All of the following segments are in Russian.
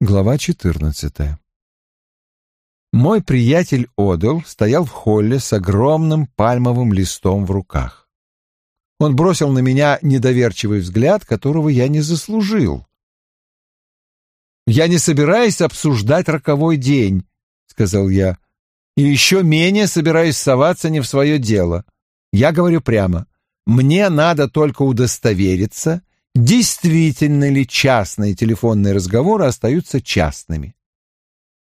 Глава 14. Мой приятель Одел стоял в холле с огромным пальмовым листом в руках. Он бросил на меня недоверчивый взгляд, которого я не заслужил. «Я не собираюсь обсуждать роковой день», — сказал я, — «и еще менее собираюсь соваться не в свое дело. Я говорю прямо, мне надо только удостовериться, действительно ли частные телефонные разговоры остаются частными.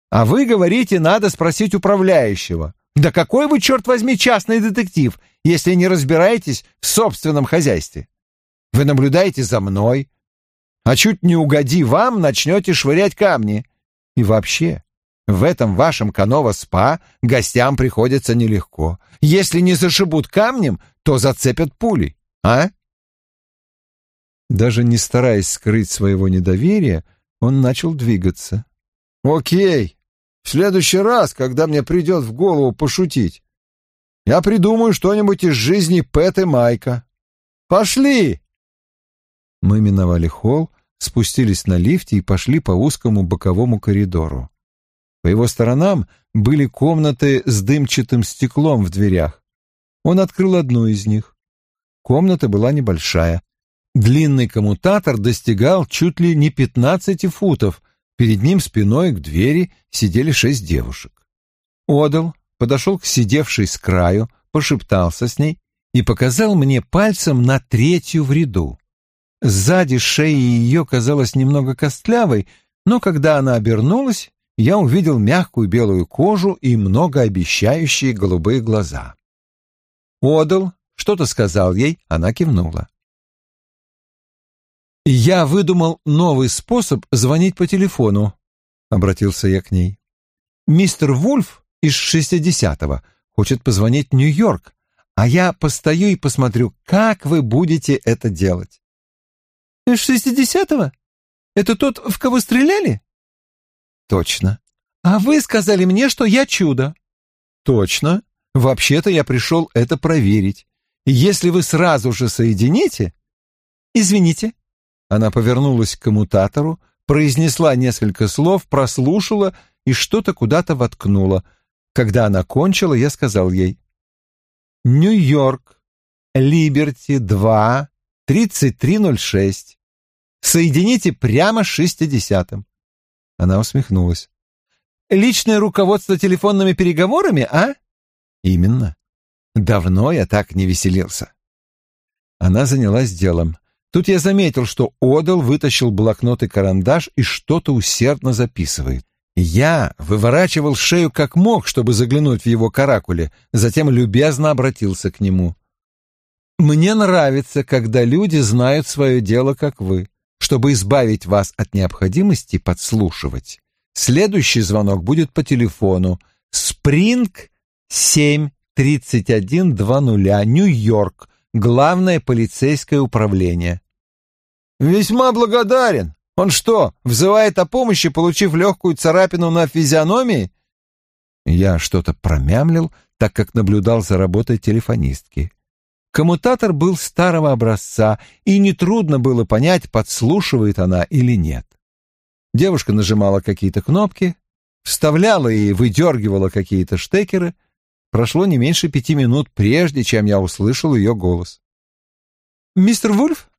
А вы говорите, надо спросить управляющего. Да какой вы, черт возьми, частный детектив, если не разбираетесь в собственном хозяйстве? Вы наблюдаете за мной, а чуть не угоди вам, начнете швырять камни. И вообще, в этом вашем Канова-спа гостям приходится нелегко. Если не зашибут камнем, то зацепят пулей, а? Даже не стараясь скрыть своего недоверия, он начал двигаться. «Окей, в следующий раз, когда мне придет в голову пошутить, я придумаю что-нибудь из жизни Пэт и Майка. Пошли!» Мы миновали холл, спустились на лифте и пошли по узкому боковому коридору. По его сторонам были комнаты с дымчатым стеклом в дверях. Он открыл одну из них. Комната была небольшая, Длинный коммутатор достигал чуть ли не пятнадцати футов. Перед ним спиной к двери сидели шесть девушек. Одал подошел к сидевшей с краю, пошептался с ней и показал мне пальцем на третью в ряду. Сзади шея ее казалась немного костлявой, но когда она обернулась, я увидел мягкую белую кожу и многообещающие голубые глаза. Одал что-то сказал ей, она кивнула. «Я выдумал новый способ звонить по телефону», — обратился я к ней. «Мистер Вульф из шестидесятого хочет позвонить в Нью-Йорк, а я постою и посмотрю, как вы будете это делать». «Из шестидесятого? Это тот, в кого стреляли?» «Точно. А вы сказали мне, что я чудо». «Точно. Вообще-то я пришел это проверить. Если вы сразу же соедините...» «Извините, она повернулась к коммутатору, произнесла несколько слов, прослушала и что-то куда-то воткнула. Когда она кончила, я сказал ей «Нью-Йорк, Либерти 2, 3306. Соедините прямо с шестидесятым». Она усмехнулась. «Личное руководство телефонными переговорами, а?» «Именно. Давно я так не веселился». Она занялась делом. Тут я заметил, что Одел вытащил блокнот и карандаш и что-то усердно записывает. Я выворачивал шею как мог, чтобы заглянуть в его каракуле, затем любезно обратился к нему. «Мне нравится, когда люди знают свое дело, как вы, чтобы избавить вас от необходимости подслушивать. Следующий звонок будет по телефону. Спринг 73120, Нью-Йорк, главное полицейское управление. «Весьма благодарен. Он что, взывает о помощи, получив легкую царапину на физиономии?» Я что-то промямлил, так как наблюдал за работой телефонистки. Коммутатор был старого образца, и нетрудно было понять, подслушивает она или нет. Девушка нажимала какие-то кнопки, вставляла и выдергивала какие-то штекеры. Прошло не меньше пяти минут, прежде чем я услышал ее голос. «Мистер Вульф?»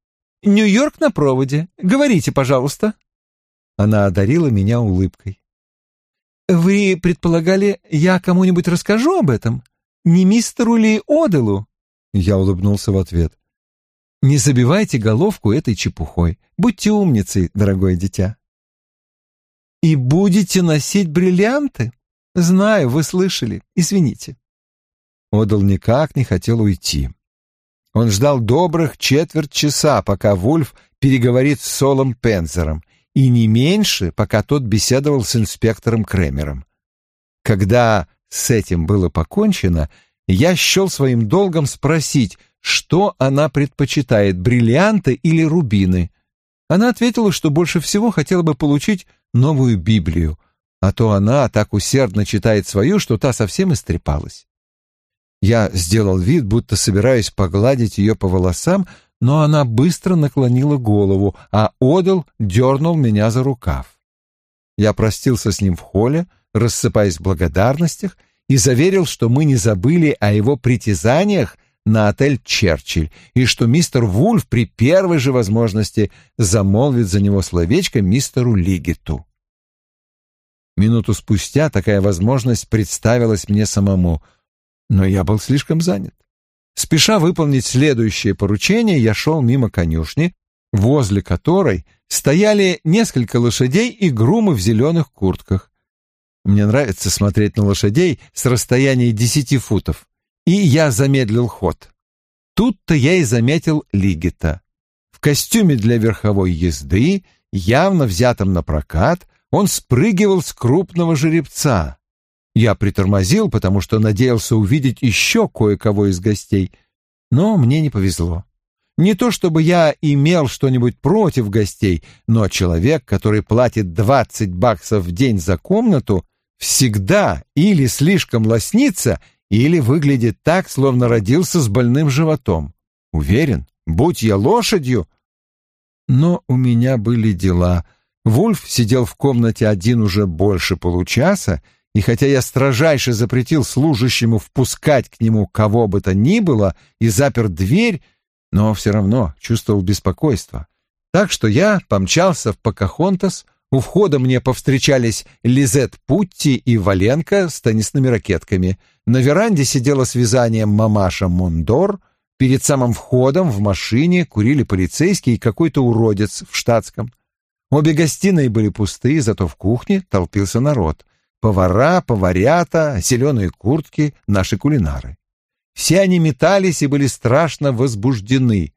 Нью-Йорк на проводе. Говорите, пожалуйста». Она одарила меня улыбкой. «Вы предполагали, я кому-нибудь расскажу об этом? Не мистеру ли Оделу?» Я улыбнулся в ответ. «Не забивайте головку этой чепухой. Будьте умницей, дорогое дитя». «И будете носить бриллианты? Знаю, вы слышали. Извините». Одел никак не хотел уйти. Он ждал добрых четверть часа, пока Вульф переговорит с Солом Пензером, и не меньше, пока тот беседовал с инспектором Кремером. Когда с этим было покончено, я счел своим долгом спросить, что она предпочитает, бриллианты или рубины. Она ответила, что больше всего хотела бы получить новую Библию, а то она так усердно читает свою, что та совсем истрепалась. Я сделал вид, будто собираюсь погладить ее по волосам, но она быстро наклонила голову, а Одел дернул меня за рукав. Я простился с ним в холле, рассыпаясь в благодарностях, и заверил, что мы не забыли о его притязаниях на отель «Черчилль» и что мистер Вульф при первой же возможности замолвит за него словечко мистеру Лигету. Минуту спустя такая возможность представилась мне самому, но я был слишком занят. Спеша выполнить следующее поручение, я шел мимо конюшни, возле которой стояли несколько лошадей и грумы в зеленых куртках. Мне нравится смотреть на лошадей с расстояния десяти футов, и я замедлил ход. Тут-то я и заметил Лигита. В костюме для верховой езды, явно взятом на прокат, он спрыгивал с крупного жеребца. Я притормозил, потому что надеялся увидеть еще кое-кого из гостей, но мне не повезло. Не то чтобы я имел что-нибудь против гостей, но человек, который платит 20 баксов в день за комнату, всегда или слишком лоснится, или выглядит так, словно родился с больным животом. Уверен, будь я лошадью. Но у меня были дела. Вульф сидел в комнате один уже больше получаса, и хотя я строжайше запретил служащему впускать к нему кого бы то ни было и запер дверь, но все равно чувствовал беспокойство. Так что я помчался в Покахонтас, у входа мне повстречались Лизет Путти и Валенко с теннисными ракетками. На веранде сидела с вязанием мамаша Мондор. Перед самым входом в машине курили полицейский и какой-то уродец в штатском. Обе гостиные были пусты, зато в кухне толпился народ. Повара, поварята, зеленые куртки, наши кулинары. Все они метались и были страшно возбуждены.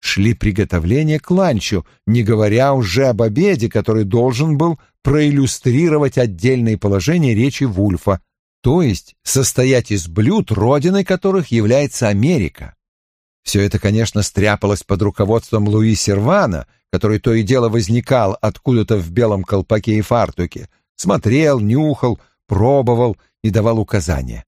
Шли приготовления к ланчу, не говоря уже об обеде, который должен был проиллюстрировать отдельные положения речи Вульфа, то есть состоять из блюд, родиной которых является Америка. Все это, конечно, стряпалось под руководством Луи Сервана, который то и дело возникал откуда-то в белом колпаке и фартуке, смотрел, нюхал, пробовал и давал указания.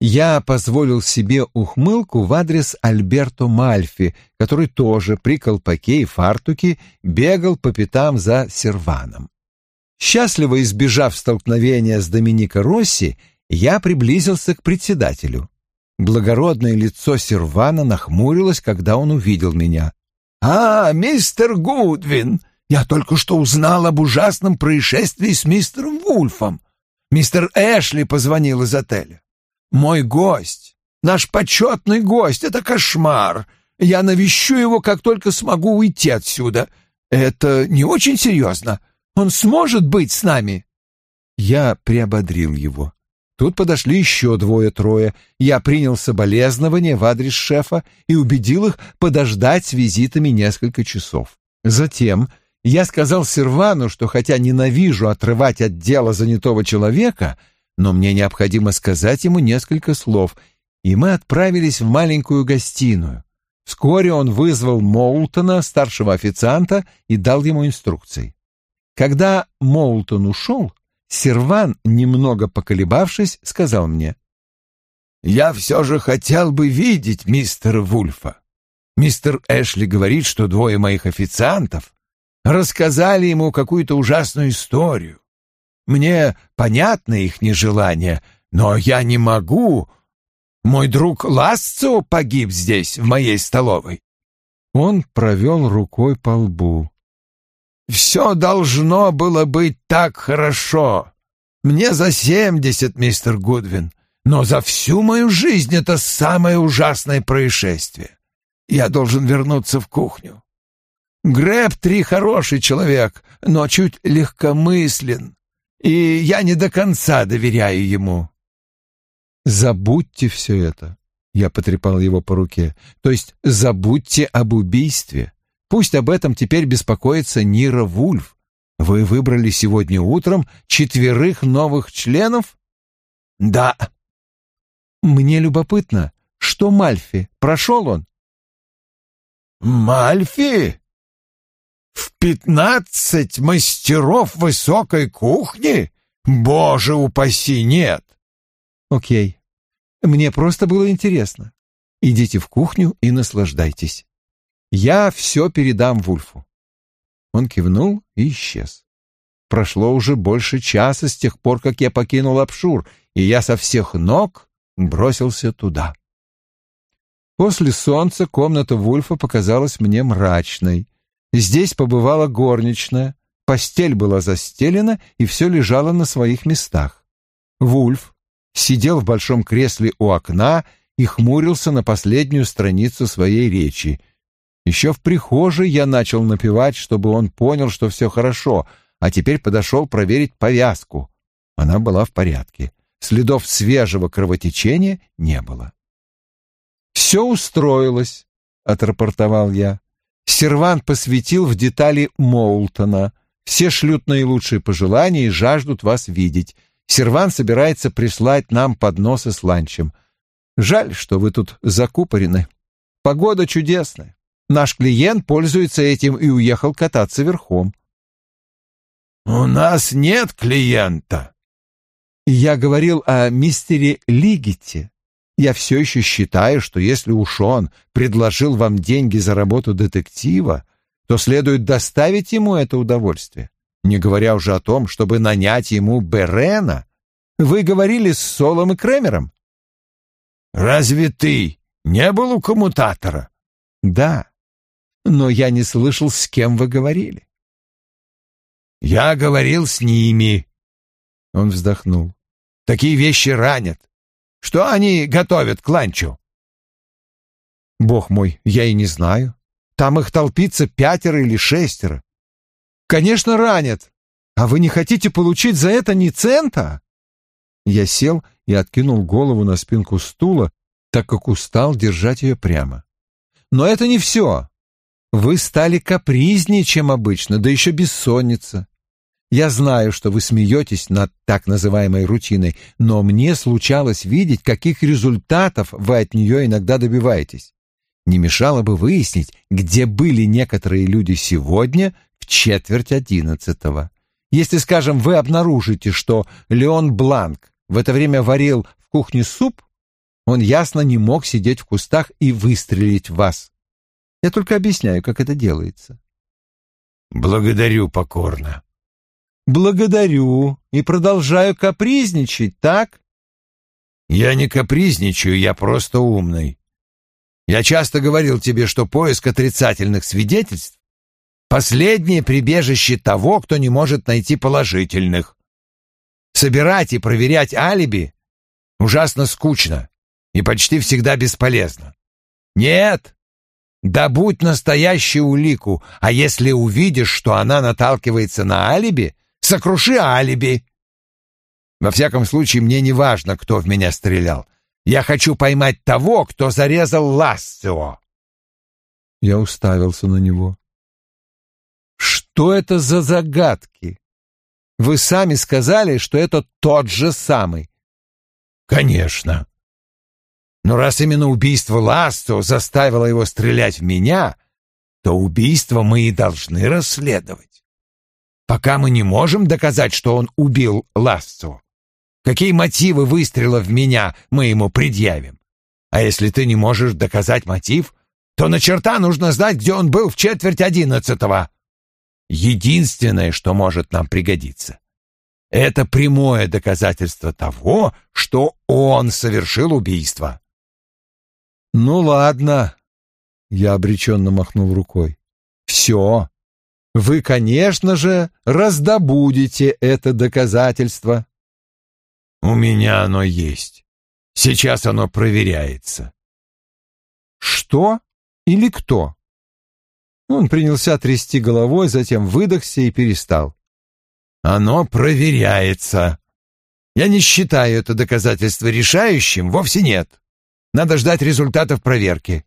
Я позволил себе ухмылку в адрес Альберто Мальфи, который тоже при колпаке и фартуке бегал по пятам за серваном. Счастливо избежав столкновения с Доминико Росси, я приблизился к председателю. Благородное лицо сервана нахмурилось, когда он увидел меня. «А, мистер Гудвин, я только что узнал об ужасном происшествии с мистером Вульфом. Мистер Эшли позвонил из отеля. Мой гость, наш почетный гость, это кошмар. Я навещу его, как только смогу уйти отсюда. Это не очень серьезно. Он сможет быть с нами?» Я приободрил его. Тут подошли еще двое-трое. Я принял соболезнования в адрес шефа и убедил их подождать с визитами несколько часов. Затем я сказал Сервану, что хотя ненавижу отрывать от дела занятого человека, но мне необходимо сказать ему несколько слов, и мы отправились в маленькую гостиную. Вскоре он вызвал Моултона, старшего официанта, и дал ему инструкции. Когда Моултон ушел, Серван, немного поколебавшись, сказал мне, «Я все же хотел бы видеть мистера Вульфа. Мистер Эшли говорит, что двое моих официантов рассказали ему какую-то ужасную историю. Мне понятно их нежелание, но я не могу. Мой друг Ласцо погиб здесь, в моей столовой. Он провел рукой по лбу. Все должно было быть так хорошо. Мне за семьдесят, мистер Гудвин, но за всю мою жизнь это самое ужасное происшествие. Я должен вернуться в кухню. Грэб три хороший человек, но чуть легкомыслен, и я не до конца доверяю ему. Забудьте все это. Я потрепал его по руке. То есть забудьте об убийстве. Пусть об этом теперь беспокоится Нира Вульф. Вы выбрали сегодня утром четверых новых членов? Да. Мне любопытно, что Мальфи? Прошел он? Мальфи? В пятнадцать мастеров высокой кухни? Боже упаси, нет. Окей. Мне просто было интересно. Идите в кухню и наслаждайтесь. Я все передам Вульфу. Он кивнул и исчез. прошло уже больше часа с тех пор, как я покинул Апшур, и я со всех ног бросился туда. После солнца комната Вульфа показалась мне мрачной. Здесь побывала горничная, постель была застелена, и все лежало на своих местах. Вульф сидел в большом кресле у окна и хмурился на последнюю страницу своей речи. Еще в прихожей я начал напевать, чтобы он понял, что все хорошо, а теперь подошел проверить повязку. Она была в порядке. Следов свежего кровотечения не было. «Все устроилось», — отрапортовал я. Сервант посвятил в детали Моултона. Все шлют наилучшие пожелания и жаждут вас видеть. Серван собирается прислать нам подносы с ланчем. Жаль, что вы тут закупорены. Погода чудесная. Наш клиент пользуется этим и уехал кататься верхом. «У нас нет клиента». Я говорил о мистере Лигите. Я все еще считаю, что если уж он предложил вам деньги за работу детектива, то следует доставить ему это удовольствие, не говоря уже о том, чтобы нанять ему Берена. Вы говорили с Солом и Кремером? Разве ты не был у коммутатора? Да, но я не слышал, с кем вы говорили. Я говорил с ними. Он вздохнул. Такие вещи ранят. Что они готовят к ланчу? Бог мой, я и не знаю. Там их толпится пятеро или шестеро. Конечно, ранят. А вы не хотите получить за это ни цента? Я сел и откинул голову на спинку стула, так как устал держать ее прямо. Но это не все. Вы стали капризнее, чем обычно, да еще бессонница. Я знаю, что вы смеетесь над так называемой рутиной, но мне случалось видеть, каких результатов вы от нее иногда добиваетесь. Не мешало бы выяснить, где были некоторые люди сегодня в четверть одиннадцатого. Если, скажем, вы обнаружите, что Леон Бланк в это время варил в кухне суп, он ясно не мог сидеть в кустах и выстрелить в вас. Я только объясняю, как это делается. Благодарю покорно. Благодарю и продолжаю капризничать, так? Я не капризничаю, я просто умный. Я часто говорил тебе, что поиск отрицательных свидетельств — последнее прибежище того, кто не может найти положительных. Собирать и проверять алиби ужасно скучно и почти всегда бесполезно. Нет, добудь настоящую улику, а если увидишь, что она наталкивается на алиби, сокруши алиби. Во всяком случае, мне не важно, кто в меня стрелял. Я хочу поймать того, кто зарезал Лассио. Я уставился на него. Что это за загадки? Вы сами сказали, что это тот же самый. Конечно. Но раз именно убийство Ласто заставило его стрелять в меня, то убийство мы и должны расследовать. Пока мы не можем доказать, что он убил Ласто, какие мотивы выстрела в меня мы ему предъявим? А если ты не можешь доказать мотив, то на черта нужно знать, где он был в четверть одиннадцатого. Единственное, что может нам пригодиться, это прямое доказательство того, что он совершил убийство. Ну ладно, я обреченно махнул рукой. Все. Вы, конечно же, раздобудете это доказательство. У меня оно есть. Сейчас оно проверяется. Что или кто? Он принялся трясти головой, затем выдохся и перестал. Оно проверяется. Я не считаю это доказательство решающим, вовсе нет. Надо ждать результатов проверки.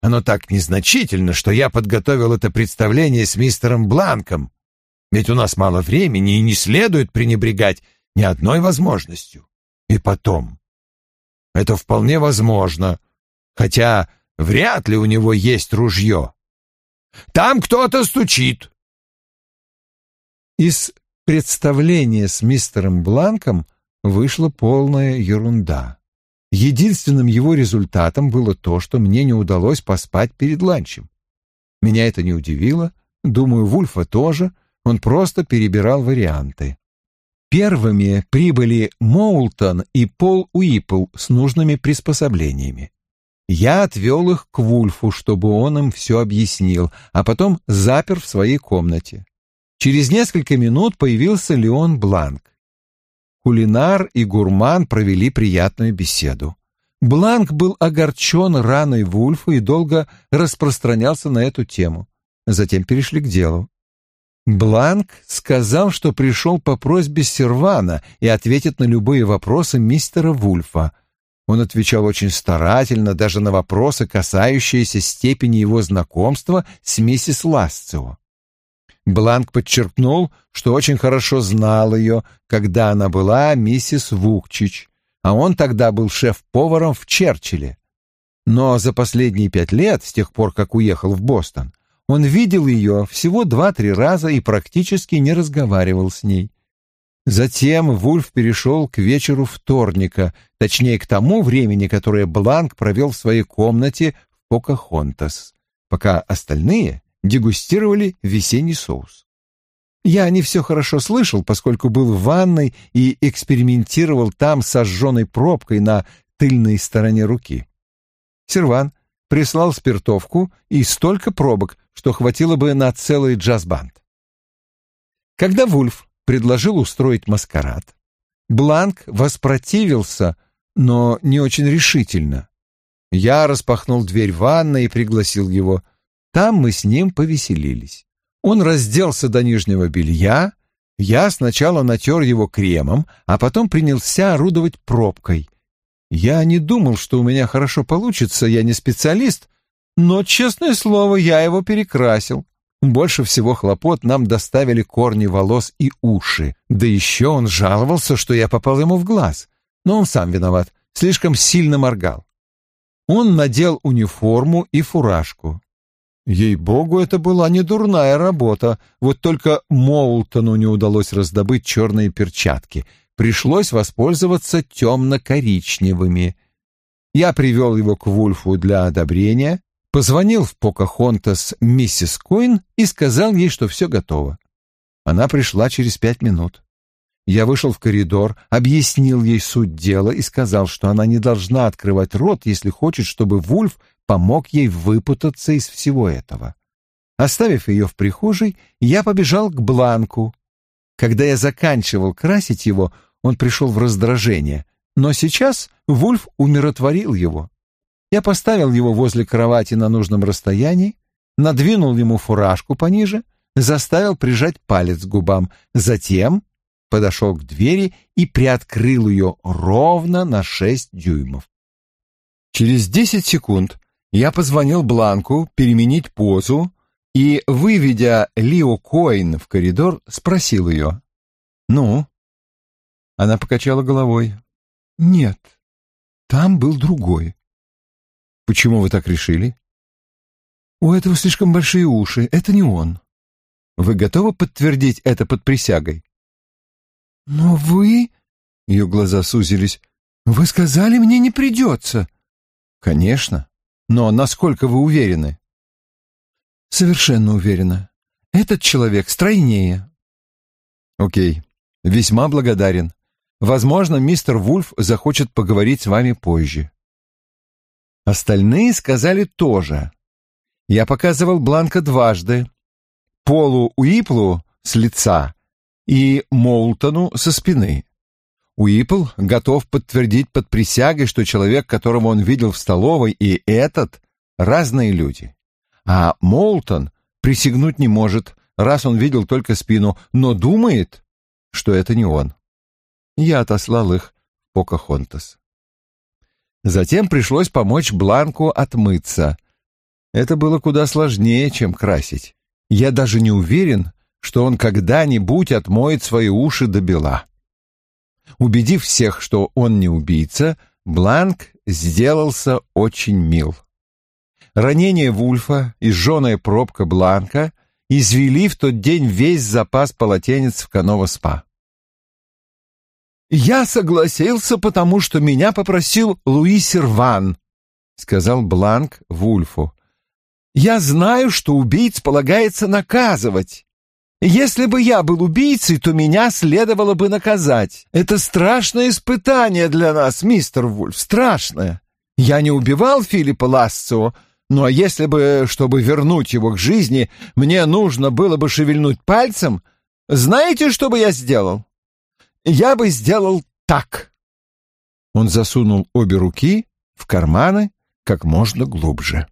Оно так незначительно, что я подготовил это представление с мистером Бланком. Ведь у нас мало времени, и не следует пренебрегать ни одной возможностью. И потом. Это вполне возможно, хотя вряд ли у него есть ружье. Там кто-то стучит. Из представления с мистером Бланком вышла полная ерунда. Единственным его результатом было то, что мне не удалось поспать перед ланчем. Меня это не удивило, думаю, Вульфа тоже. Он просто перебирал варианты. Первыми прибыли Моултон и Пол Уипл с нужными приспособлениями. Я отвел их к Вульфу, чтобы он им все объяснил, а потом запер в своей комнате. Через несколько минут появился Леон Бланк. Кулинар и гурман провели приятную беседу. Бланк был огорчен раной Вульфа и долго распространялся на эту тему. Затем перешли к делу. Бланк сказал, что пришел по просьбе Сервана и ответит на любые вопросы мистера Вульфа. Он отвечал очень старательно даже на вопросы, касающиеся степени его знакомства с миссис Ласцио. Бланк подчеркнул, что очень хорошо знал ее, когда она была миссис Вукчич, а он тогда был шеф-поваром в Черчилле. Но за последние пять лет, с тех пор, как уехал в Бостон, он видел ее всего два-три раза и практически не разговаривал с ней. Затем Вульф перешел к вечеру вторника, точнее к тому времени, которое Бланк провел в своей комнате в Покахонтас, пока остальные дегустировали весенний соус. Я не все хорошо слышал, поскольку был в ванной и экспериментировал там с сожженной пробкой на тыльной стороне руки. Серван прислал спиртовку и столько пробок, что хватило бы на целый джаз-банд. Когда Вульф предложил устроить маскарад, Бланк воспротивился, но не очень решительно. Я распахнул дверь ванной и пригласил его. Там мы с ним повеселились. Он разделся до нижнего белья, я сначала натер его кремом, а потом принялся орудовать пробкой — я не думал, что у меня хорошо получится, я не специалист, но, честное слово, я его перекрасил. Больше всего хлопот нам доставили корни волос и уши. Да еще он жаловался, что я попал ему в глаз. Но он сам виноват, слишком сильно моргал. Он надел униформу и фуражку. Ей-богу, это была не дурная работа, вот только Моултону не удалось раздобыть черные перчатки — пришлось воспользоваться темно-коричневыми. Я привел его к Вульфу для одобрения, позвонил в Покахонтас миссис Койн и сказал ей, что все готово. Она пришла через пять минут. Я вышел в коридор, объяснил ей суть дела и сказал, что она не должна открывать рот, если хочет, чтобы Вульф помог ей выпутаться из всего этого. Оставив ее в прихожей, я побежал к Бланку. Когда я заканчивал красить его, он пришел в раздражение, но сейчас Вульф умиротворил его. Я поставил его возле кровати на нужном расстоянии, надвинул ему фуражку пониже, заставил прижать палец к губам, затем подошел к двери и приоткрыл ее ровно на шесть дюймов. Через десять секунд я позвонил Бланку переменить позу и, выведя Лио Коин в коридор, спросил ее. «Ну, она покачала головой. «Нет, там был другой». «Почему вы так решили?» «У этого слишком большие уши, это не он». «Вы готовы подтвердить это под присягой?» «Но вы...» — ее глаза сузились. «Вы сказали, мне не придется». «Конечно. Но насколько вы уверены?» «Совершенно уверена. Этот человек стройнее». «Окей. Весьма благодарен. Возможно, мистер Вульф захочет поговорить с вами позже. Остальные сказали тоже. Я показывал Бланка дважды. Полу Уиплу с лица и Молтону со спины. Уипл готов подтвердить под присягой, что человек, которого он видел в столовой, и этот — разные люди. А Молтон присягнуть не может, раз он видел только спину, но думает, что это не он я отослал их в Покахонтас. Затем пришлось помочь Бланку отмыться. Это было куда сложнее, чем красить. Я даже не уверен, что он когда-нибудь отмоет свои уши до бела. Убедив всех, что он не убийца, Бланк сделался очень мил. Ранение Вульфа и жженая пробка Бланка извели в тот день весь запас полотенец в Канова-спа. «Я согласился, потому что меня попросил Луи Серван», — сказал Бланк Вульфу. «Я знаю, что убийц полагается наказывать. Если бы я был убийцей, то меня следовало бы наказать. Это страшное испытание для нас, мистер Вульф, страшное. Я не убивал Филиппа Лассо, но если бы, чтобы вернуть его к жизни, мне нужно было бы шевельнуть пальцем, знаете, что бы я сделал? Я бы сделал так. Он засунул обе руки в карманы как можно глубже.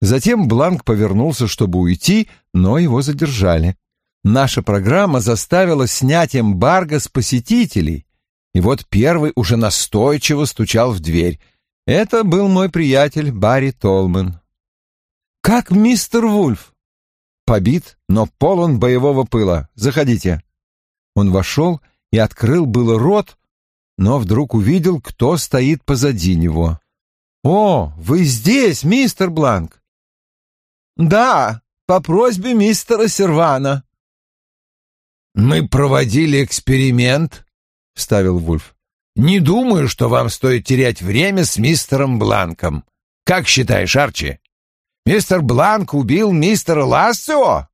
Затем Бланк повернулся, чтобы уйти, но его задержали. Наша программа заставила снять эмбарго с посетителей, и вот первый уже настойчиво стучал в дверь. Это был мой приятель Барри Толман. «Как мистер Вульф?» «Побит, но полон боевого пыла. Заходите». Он вошел и открыл было рот, но вдруг увидел, кто стоит позади него. «О, вы здесь, мистер Бланк!» «Да, по просьбе мистера Сервана». «Мы проводили эксперимент», — вставил Вульф. «Не думаю, что вам стоит терять время с мистером Бланком. Как считаешь, Арчи? Мистер Бланк убил мистера Лассио?»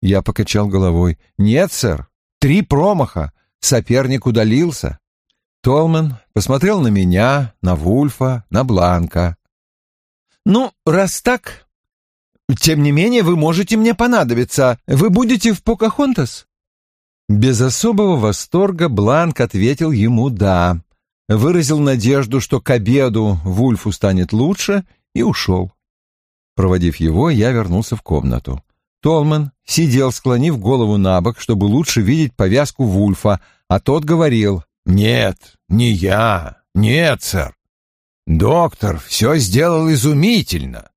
Я покачал головой. «Нет, сэр. Три промаха. Соперник удалился». Толман посмотрел на меня, на Вульфа, на Бланка. «Ну, раз так, тем не менее, вы можете мне понадобиться. Вы будете в Покахонтас?» Без особого восторга Бланк ответил ему «да». Выразил надежду, что к обеду Вульфу станет лучше, и ушел. Проводив его, я вернулся в комнату. Толман сидел, склонив голову на бок, чтобы лучше видеть повязку Вульфа, а тот говорил «Нет, не я, нет, сэр. Доктор все сделал изумительно.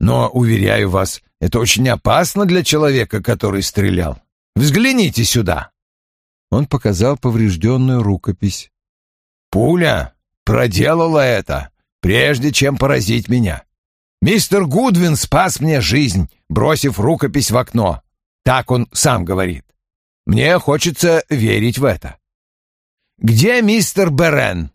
Но, уверяю вас, это очень опасно для человека, который стрелял. Взгляните сюда!» Он показал поврежденную рукопись. «Пуля проделала это, прежде чем поразить меня. Мистер Гудвин спас мне жизнь, бросив рукопись в окно. Так он сам говорит. Мне хочется верить в это. Где мистер Берен?»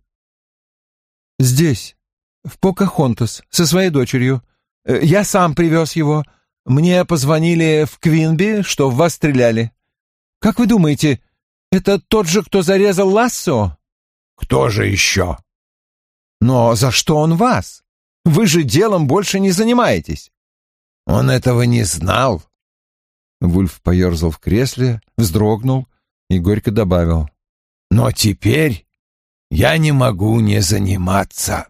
«Здесь, в Покахонтас, со своей дочерью. Э, я сам привез его. Мне позвонили в Квинби, что в вас стреляли. Как вы думаете, это тот же, кто зарезал Лассо? Кто же еще? Но за что он вас? Вы же делом больше не занимаетесь. Он этого не знал. Вульф поерзал в кресле, вздрогнул и горько добавил. Но теперь я не могу не заниматься.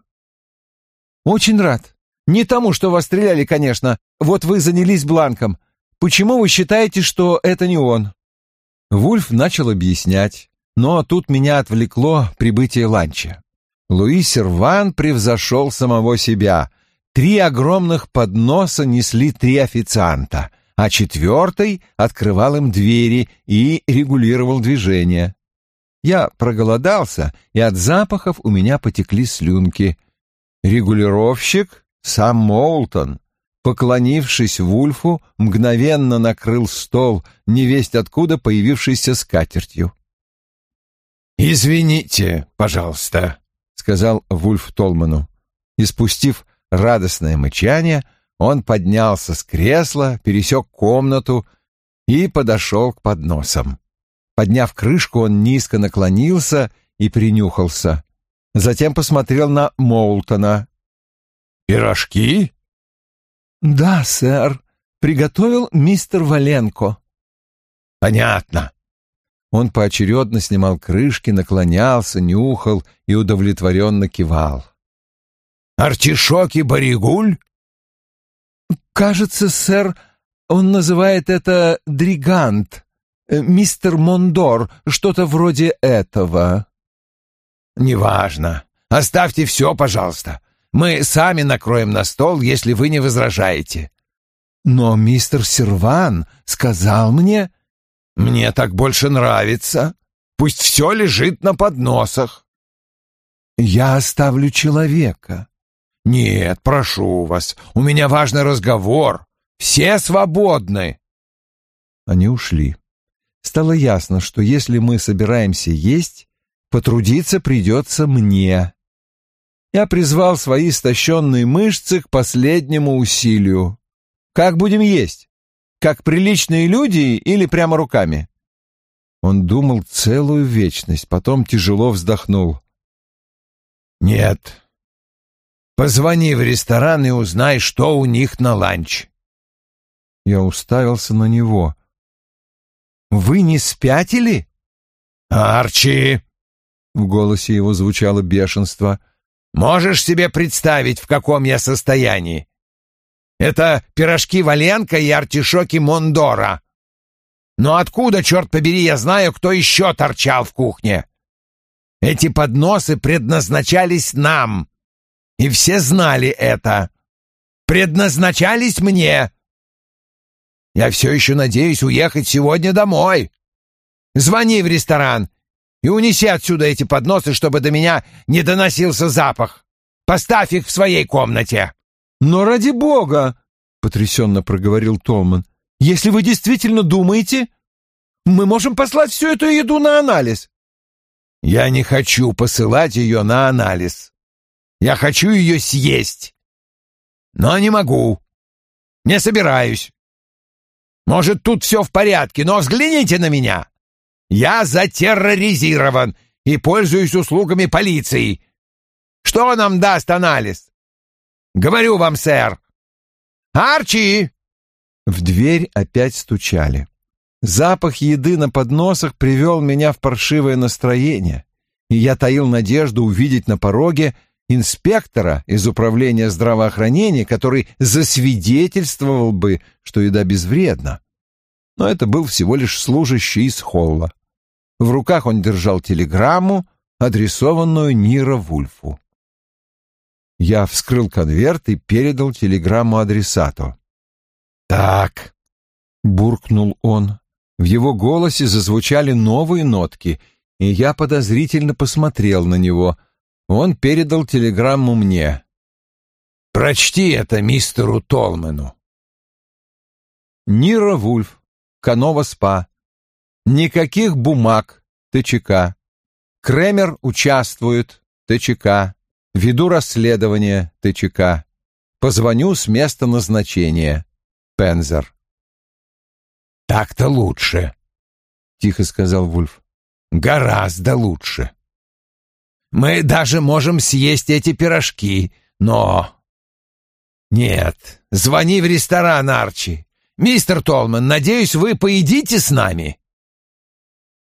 Очень рад. Не тому, что вас стреляли, конечно. Вот вы занялись бланком. Почему вы считаете, что это не он?» Вульф начал объяснять, но тут меня отвлекло прибытие ланча. Луи Серван превзошел самого себя. Три огромных подноса несли три официанта, а четвертый открывал им двери и регулировал движение. Я проголодался, и от запахов у меня потекли слюнки. Регулировщик сам Моултон, поклонившись Вульфу, мгновенно накрыл стол, невесть откуда появившейся скатертью. «Извините, пожалуйста», — сказал Вульф Толману. И спустив радостное мычание, он поднялся с кресла, пересек комнату и подошел к подносам. Подняв крышку, он низко наклонился и принюхался. Затем посмотрел на Моултона. «Пирожки?» «Да, сэр. Приготовил мистер Валенко». «Понятно». Он поочередно снимал крышки, наклонялся, нюхал и удовлетворенно кивал. «Артишоки баригуль?» «Кажется, сэр, он называет это дригант. Э, мистер Мондор, что-то вроде этого». «Неважно. Оставьте все, пожалуйста. Мы сами накроем на стол, если вы не возражаете». «Но мистер Серван сказал мне...» «Мне так больше нравится. Пусть все лежит на подносах». «Я оставлю человека». «Нет, прошу вас, у меня важный разговор. Все свободны». Они ушли. Стало ясно, что если мы собираемся есть, потрудиться придется мне я призвал свои истощенные мышцы к последнему усилию. Как будем есть? Как приличные люди или прямо руками?» Он думал целую вечность, потом тяжело вздохнул. «Нет. Позвони в ресторан и узнай, что у них на ланч». Я уставился на него. «Вы не спятили?» «Арчи!» — в голосе его звучало бешенство. «Можешь себе представить, в каком я состоянии? Это пирожки Валенко и артишоки Мондора. Но откуда, черт побери, я знаю, кто еще торчал в кухне? Эти подносы предназначались нам, и все знали это. Предназначались мне. Я все еще надеюсь уехать сегодня домой. Звони в ресторан и унеси отсюда эти подносы, чтобы до меня не доносился запах. Поставь их в своей комнате. Но ради бога, потрясенно проговорил Толман, если вы действительно думаете, мы можем послать всю эту еду на анализ. Я не хочу посылать ее на анализ. Я хочу ее съесть. Но не могу. Не собираюсь. Может, тут все в порядке, но взгляните на меня. Я затерроризирован и пользуюсь услугами полиции. Что нам даст анализ? Говорю вам, сэр. Арчи!» В дверь опять стучали. Запах еды на подносах привел меня в паршивое настроение, и я таил надежду увидеть на пороге инспектора из управления здравоохранения, который засвидетельствовал бы, что еда безвредна. Но это был всего лишь служащий из холла. В руках он держал телеграмму, адресованную Нира Вульфу. Я вскрыл конверт и передал телеграмму адресату. «Так», — буркнул он. В его голосе зазвучали новые нотки, и я подозрительно посмотрел на него. Он передал телеграмму мне. «Прочти это мистеру Толмену». Нира Вульф, Канова СПА. Никаких бумаг, ТЧК. Кремер участвует, ТЧК. Веду расследование, ТЧК. Позвоню с места назначения. Пензер. «Так-то лучше», — тихо сказал Вульф. «Гораздо лучше. Мы даже можем съесть эти пирожки, но...» «Нет, звони в ресторан, Арчи. Мистер Толман, надеюсь, вы поедите с нами?»